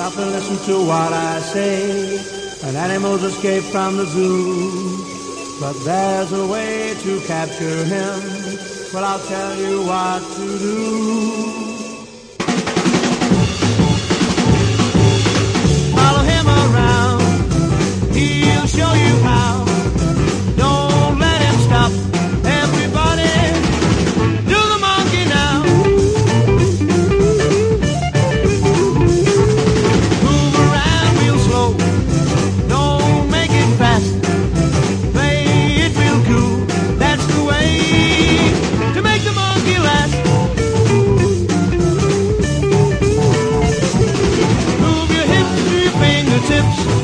Stop and listen to what I say. An animal's escaped from the zoo. But there's a way to capture him. Well, I'll tell you what to do. sips